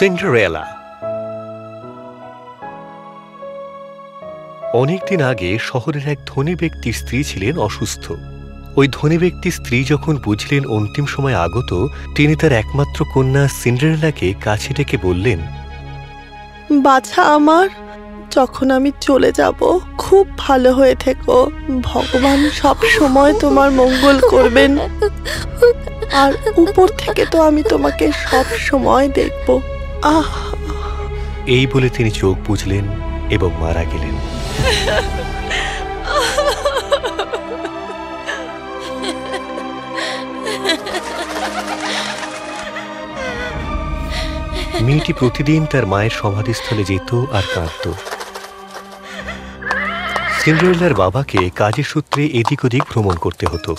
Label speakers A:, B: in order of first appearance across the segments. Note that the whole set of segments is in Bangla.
A: সিন্ডারেলা। অনেকদিন আগে শহরের এক ধনী ব্যক্তির স্ত্রী ছিলেন অসুস্থ। ওই ধনী ব্যক্তির স্ত্রী যখন বুঝলেন অন্তিম সময় আগত, তিনি তার একমাত্র কন্যা সিন্ডারেলাকে কাছে ডেকে বললেন,
B: বাছা আমার, যখন আমি চলে যাব, খুব ভালো হয়ে থেকো। ভগবান সব সময় তোমার মঙ্গল করবেন। আর উপর থেকে তো আমি তোমাকে সব সময় দেখব।
A: এই বলে তিনি চোখ বুঝলেন এবং মারা গেলেন। মেয়েটি প্রতিদিন তার মায়ের সমাধিস্থলে যেত আর কাঁদত। সিন্ডারেলার বাবাকে কাজের সূত্রে এদিক ওদিক ভ্রমণ করতে হতো।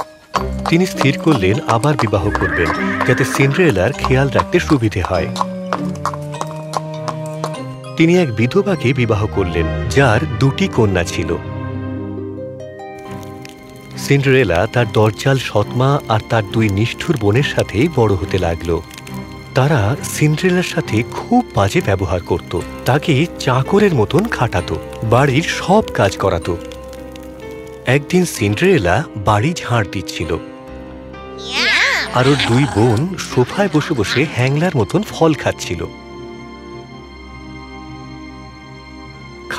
A: তিনি স্থির করলেন, আবার বিবাহ করবেন, যাতে সিন্ডারেলার খেয়াল রাখতে সুবিধে হয়। তিনি এক বিধবাকে বিবাহ করলেন যার দুটি কন্যা ছিল। সিন্ডারেলা তার দরজাল সৎমা আর তার দুই নিষ্ঠুর বোনের সাথে বড় হতে লাগল। তারা সিন্ড্রেলার সাথে খুব বাজে ব্যবহার করত। তাকে চাকরের মতন খাটাতো বাড়ির সব কাজ করাতো। একদিন সিন্ড্রেলা বাড়ি ঝাড় দিচ্ছিল। আরও দুই বোন সোফায় বসে বসে হ্যাংলার মতন ফল খাচ্ছিল।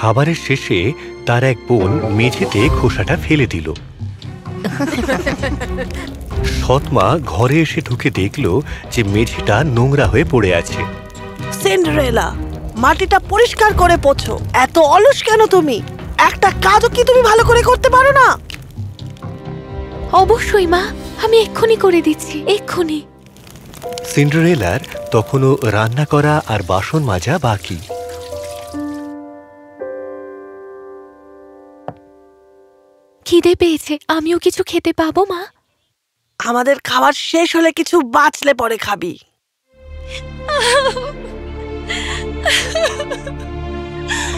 A: খাবারের শেষে তার এক বোন মেঝেতে খোসাটা ফেলে দিল। সৎমা ঘরে এসে ঢুকে দেখল যে মেঝেটা নোংরা হয়ে পড়ে আছে।
B: সিন্ডারেলা মাটিটা পরিষ্কার করে পোছো এত অলস কেন তুমি? একটা কাজও কি তুমি ভালো করে করতে পারো না?
C: অবশ্যই মা আমি এক্ষুনি করে দিচ্ছি এক্ষুনি।
A: সিন্ডারেলার তখনও রান্না করা আর বাসন মাজা বাকি।
C: খিদে পেয়েছে আমিও কিছু খেতে পাবো মা?
B: আমাদের খাবার শেষ হলে কিছু বাঁচলে পরে খাবি।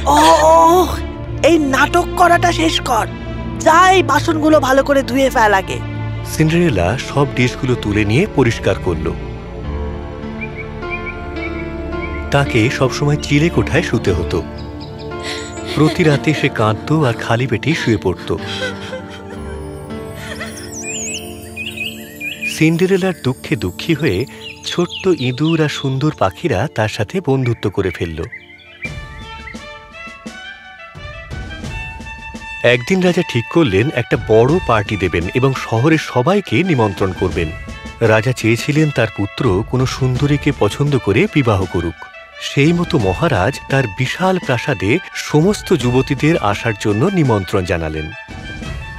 B: ও এই নাটক করাটা শেষ কর। যাই বাসনগুলো ভালো করে ধুয়ে ফেল আগে।
A: সিন্ডারেলা সব ডিশগুলো তুলে নিয়ে পরিষ্কার করল। তাকে সবসময় চিলে কোঠায় শুতে হতো। প্রতি রাতে সে কাঁদত আর খালি পেটে শুয়ে পড়ত। সিন্ডেরেলার দুঃখে দুঃখী হয়ে ছোট্ট ইঁদুর আর সুন্দর পাখিরা তার সাথে বন্ধুত্ব করে ফেলল। একদিন রাজা ঠিক করলেন, একটা বড় পার্টি দেবেন এবং শহরের সবাইকে নিমন্ত্রণ করবেন। রাজা চেয়েছিলেন তার পুত্র কোনো সুন্দরীকে পছন্দ করে বিবাহ করুক। সেই মতো মহারাজ তার বিশাল প্রাসাদে সমস্ত যুবতীদের আসার জন্য নিমন্ত্রণ জানালেন।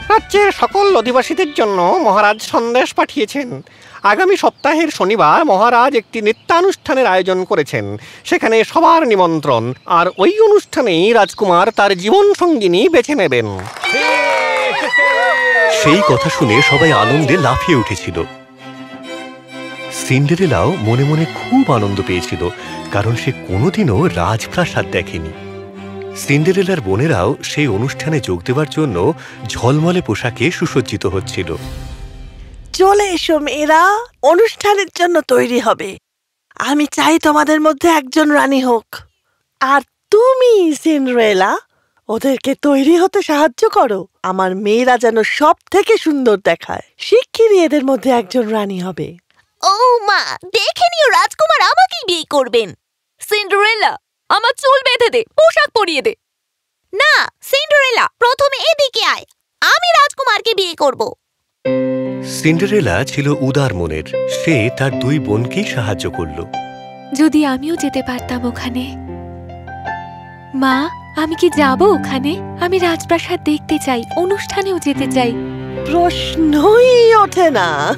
D: রাজ্যের সকল অধিবাসীদের জন্য মহারাজ সন্দেশ পাঠিয়েছেন। আগামী সপ্তাহের শনিবার মহারাজ একটি নৃত্যানুষ্ঠানের আয়োজন করেছেন। সেখানে সবার নিমন্ত্রণ। আর ওই অনুষ্ঠানেই রাজকুমার তার জীবন সঙ্গিনী বেছে নেবেন।
A: সেই কথা শুনে সবাই আনন্দে লাফিয়ে উঠেছিল। সিন্ডারেলাও মনে মনে খুব আনন্দ পেয়েছিল। কারণ সে কোনোদিনও রাজপ্রাসাদ দেখেনি। সিন্ডারেলার বোনেরাও সেই অনুষ্ঠানে যোগ দেওয়ার জন্য ঝলমলে পোশাকে সুসজ্জিত হচ্ছিল।
B: চলে এসো মেয়েরা অনুষ্ঠানের জন্য তৈরি হবে। আমি চাই তোমাদের মধ্যে একজন রানী হোক। আর তুমি সিন্ড্রেলা ওদেরকে তৈরি হতে সাহায্য করো। আমার মেয়েরা যেন সব থেকে সুন্দর দেখায়। শিগগিরই এদের মধ্যে একজন রানী হবে।
E: ও মা দেখে নিও রাজকুমার আমাকেই বিয়ে করবেন। সিন্ডারেলা আমার চুল বেঁধে দে পোশাক পরিয়ে দে। না সিন্ডারেলা প্রথমে এদিকে আয় আমি রাজকুমারকে বিয়ে করব।
A: সিন্ডারেলা ছিল উদার মনের সে তার দুই বোনকে সাহায্য করল।
C: যদি আমিও যেতে পারতাম ওখানে। মা আমি কি যাব ওখানে? আমি রাজপ্রাসাদ দেখতে চাই অনুষ্ঠানেও যেতে চাই।
B: প্রশ্নই ওঠে না।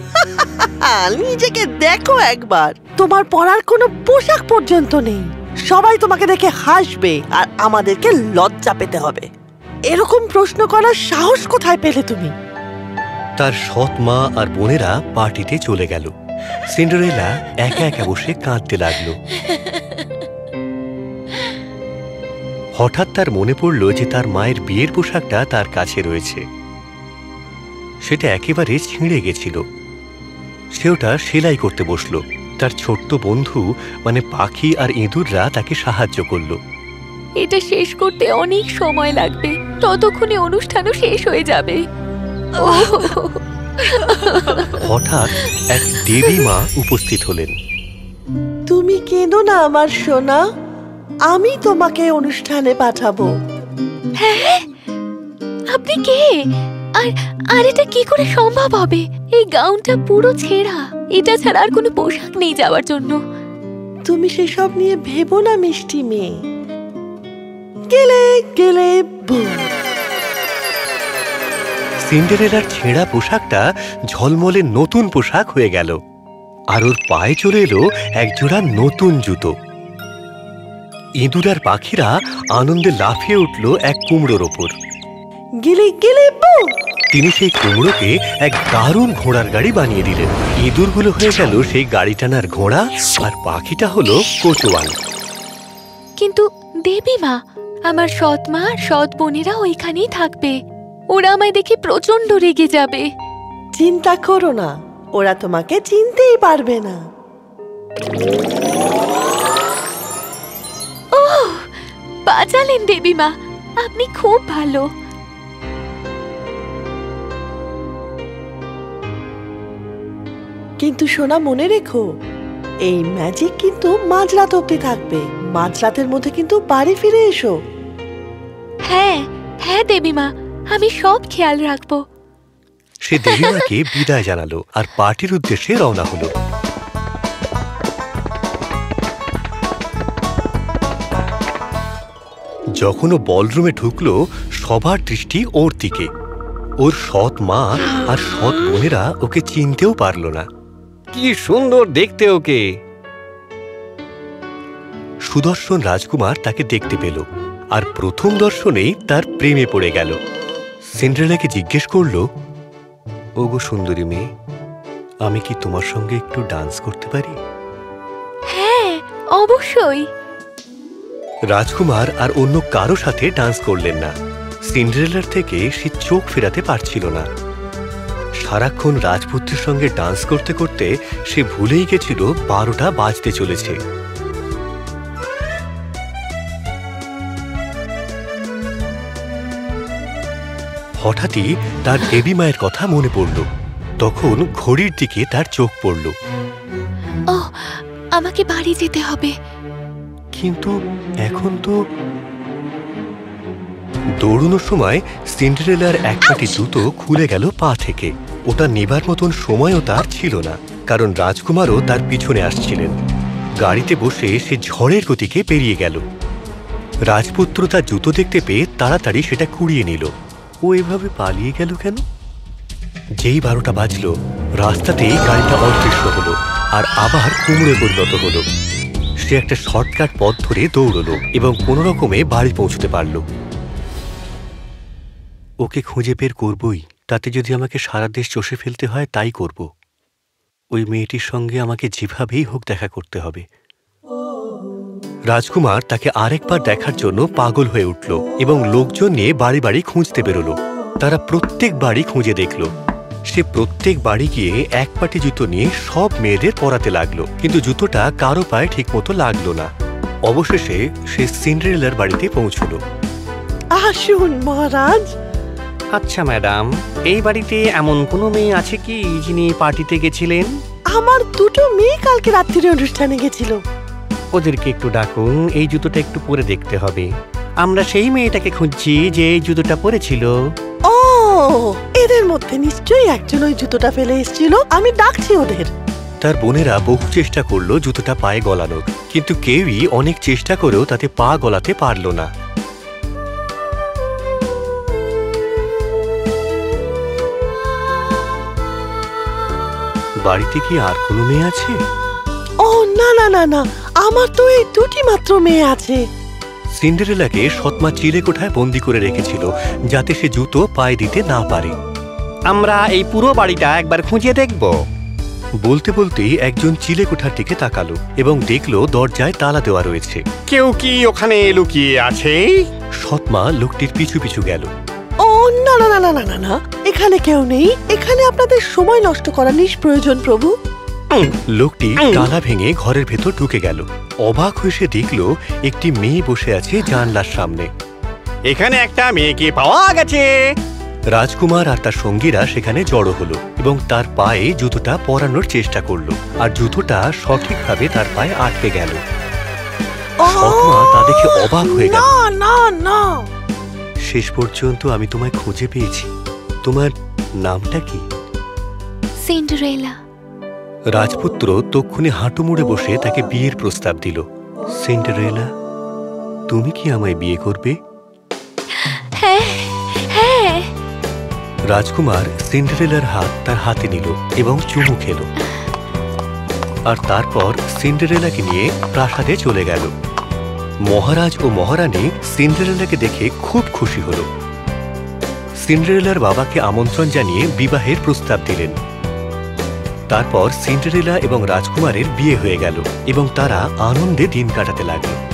B: নিজেকে দেখো একবার। তোমার পরার কোনো পোশাক পর্যন্ত নেই। সবাই তোমাকে দেখে হাসবে আর আমাদেরকে লজ্জা পেতে হবে। এরকম প্রশ্ন করার সাহস কোথায় পেলে তুমি?
A: তার সৎ মা আর বোনেরা পার্টিতে চলে গেল। সিন্ডারেলা একা একা বসে কাঁদতে লাগল। হঠাৎ তার মনে পড়ল যে তার মায়ের বিয়ের পোশাকটা তার কাছে রয়েছে। সেটা একেবারে ছিঁড়ে গেছিল। সে ওটা সেলাই করতে বসল। তার ছোট্ট বন্ধু মানে পাখি আর ইঁদুররা তাকে সাহায্য করল।
C: এটা শেষ করতে অনেক সময় লাগবে। ততক্ষণে অনুষ্ঠানও শেষ হয়ে যাবে।
A: হঠাৎ এক দেবী মা উপস্থিত হলেন।
B: তুমি কেঁদো না আমার সোনা। আমি তোমাকে অনুষ্ঠানে পাঠাবো। হ্যাঁ?
C: আপনি কে? আর আর এটা কি করে সম্ভব হবে? এই গাউনটা পুরো ছেঁড়া। এটা ছাড়া আর কোনো পোশাক নেই যাওয়ার জন্য।
B: তুমি সেসব নিয়ে ভেবো না মিষ্টি মেয়ে। গেলে গেলে
A: সিন্ডারেলার ছেঁড়া পোশাকটা ঝলমলে নতুন পোশাক হয়ে গেল। আর ওর পায়ে চলে এলো একজোড়া নতুন জুতো। ইঁদুর আর পাখিরা আনন্দে লাফিয়ে উঠল এক কুমড়োর ওপর।
B: গেলে গেলে বুম
A: তিনি সেই কুমড়োকে এক দারুণ ঘোড়ার গাড়ি বানিয়ে দিলেন। ইঁদুরগুলো হয়ে গেল সেই গাড়ি টানার ঘোড়া আর পাখিটা হলো কোচোয়ান
C: কিন্তু দেবী মা আমার সৎ মা আর সৎ বোনেরা ওইখানেই থাকবে। ওরা আমায় দেখে প্রচণ্ড রেগে যাবে।
B: চিন্তা করো না ওরা তোমাকে চিনতেই পারবে না।
C: বাঁচালেন দেবী মা আপনি খুব ভালো।
B: কিন্তু সোনা মনে রেখো এই ম্যাজিক কিন্তু মাঝরাত অব্দি থাকবে। মাঝরাতের মধ্যে কিন্তু বাড়ি ফিরে এসো।
C: হ্যাঁ হ্যাঁ দেবীমা আমি সব খেয়াল রাখব।
A: সে দেবীমাকে বিদায় জানালো আর পার্টির উদ্দেশ্যে রওনা হলো। যখন ও বলরুমে ঢুকলো সবার দৃষ্টি ওর দিকে। ওর সৎ মা আর সৎ বোনেরা ওকে চিনতেও পারল না।
D: কি সুন্দর দেখতে ওকে।
A: সুদর্শন রাজকুমার তাকে দেখতে পেল আর প্রথম দর্শনেই তার প্রেমে পড়ে গেল। সিন্ড্রেলাকে জিজ্ঞেস করল ওগো সুন্দরী মেয়ে আমি কি তোমার সঙ্গে একটু ডান্স করতে পারি?
C: হ্যাঁ অবশ্যই।
A: রাজকুমার আর অন্য কারও সাথে ডান্স করলেন না। সিন্ড্রেলার থেকে সে চোখ ফেরাতে পারছিল না। সারাক্ষণ রাজপুত্রের সঙ্গে ডান্স করতে করতে সে ভুলেই গেছিল, বারোটা বাজতে চলেছে। হঠাৎই তার দেবী মায়ের কথা মনে পড়ল। তখন ঘড়ির দিকে তার চোখ পড়ল।
C: ও আমাকে বাড়ি যেতে হবে।
A: কিন্তু এখন তো দৌড়ানোর সময় সিন্ডারেলার এক পাটি জুতো খুলে গেল পা থেকে। ওটা নেবার মতন সময়ও তার ছিল না কারণ রাজকুমারও তার পিছনে আসছিলেন। গাড়িতে বসে সে ঝড়ের গতিকে পেরিয়ে গেল। রাজপুত্র তার জুতো দেখতে পেয়ে তাড়াতাড়ি সেটা কুড়িয়ে নিল। ও এভাবে পালিয়ে গেল কেন? যেই বারোটা বাজলো রাস্তাতেই গাড়িটা অদৃশ্য হলো আর আবার কুমড়ে পরিণত হলো। সে একটা শর্টকাট পথ ধরে দৌড়লো এবং কোনো রকমে বাড়ি পৌঁছতে পারল। ওকে খুঁজে বের করবই। তাতে যদি আমাকে সারা দেশ চষে ফেলতে হয়, তাই করব। ওই মেয়েটির সঙ্গে আমাকে যেভাবেই হোক দেখা করতে হবে। রাজকুমার তাকে আরেকবার দেখার জন্য পাগল হয়ে উঠল এবং লোকজন নিয়ে বাড়ি বাড়ি খুঁজতে বেরোলো। তারা প্রত্যেক বাড়ি খুঁজে দেখল। সে প্রত্যেক বাড়ি গিয়ে এক পাটি জুতো নিয়ে সব মেয়েদের পরাতে লাগল। কিন্তু জুতোটা কারও পায়ে ঠিকমতো লাগল না। অবশেষে সে সিন্ড্রেলার বাড়িতে পৌঁছলো।
B: আসুন মহারাজ।
D: আচ্ছা ম্যাডাম এই বাড়িতে এমন কোনো মেয়ে আছে কি যিনি পার্টিতে গেছিলেন?
B: আমার দুটো মেয়ে কালকে রাত্রিরে অনুষ্ঠানে গেছিল।
D: ওদেরকে একটু ডাকুন এই জুতোটা একটু পরে দেখতে হবে। আমরা সেই মেয়েটাকে খুঁজছি যে এই জুতোটা পরেছিল।
B: ও এদের মধ্যে নিশ্চয়ই একজন ওই জুতোটা ফেলে এসেছিল। আমি ডাকছি ওদের।
A: তার বোনেরা বহু চেষ্টা করল জুতোটা পায়ে গলানোর কিন্তু কেউই অনেক চেষ্টা করেও তাতে পা গলাতে পারল না। বাড়িতে কি আর কোনো মেয়ে আছে?
B: ও না না না না আমার তো এই দুটি মাত্র মেয়ে আছে।
A: সিন্ডারেলাকে সৎমা চিলে কোঠায় বন্দি করে রেখেছিল যাতে সে জুতো পায়ে দিতে না পারে।
D: আমরা এই পুরো বাড়িটা একবার খুঁজে দেখব।
A: বলতে বলতেই একজন চিলে কোঠার দিকে তাকালো এবং দেখল দরজায় তালা দেওয়া রয়েছে।
D: কেউ কি ওখানে লুকিয়ে আছে?
A: সৎমা লোকটির পিছু পিছু গেল।
B: ও না না না না না না না। এখানে কেউ নেই। এখানে আপনাদের সময় নষ্ট করা নিষ্প্রয়োজন প্রভু।
A: লোকটি তালা ভেঙে ঘরের ভেতর ঢুকে গেল। অবাক হয়ে সে দেখল একটি মেয়ে বসে আছে জানলার সামনে।
D: এখানে একটা মেয়েকে পাওয়া গেছে।
A: রাজকুমার আর তার সঙ্গীরা সেখানে জড়ো হলো এবং তার পায়ে জুতোটা পরানোর চেষ্টা করল আর জুতোটা সঠিকভাবে তার পায়ে আটকে গেল। সৎমা তা দেখে অবাক হয়ে গেল।
B: না না না।
A: শেষ পর্যন্ত আমি তোমায় খুঁজে পেয়েছি। তোমার নামটা কি?
C: সিন্ডারেলা।
A: রাজপুত্র তক্ষুনি হাঁটু মুড়ে বসে তাকে বিয়ের প্রস্তাব দিল। সিন্ডারেলা তুমি কি আমায় বিয়ে করবে?
C: হ্যাঁ হ্যাঁ।
A: রাজকুমার সিন্ডারেলার হাত তার হাতে নিল এবং চুমু খেল। আর তারপর সিন্ডারেলাকে নিয়ে প্রাসাদে চলে গেল। মহারাজ ও মহারানী সিন্ডারেলাকে দেখে খুব খুশি হল। সিন্ডারেলার বাবাকে আমন্ত্রণ জানিয়ে বিবাহের প্রস্তাব দিলেন। তারপর সিন্ডারেলা এবং রাজকুমারের বিয়ে হয়ে গেল এবং তারা আনন্দে দিন কাটাতে লাগল।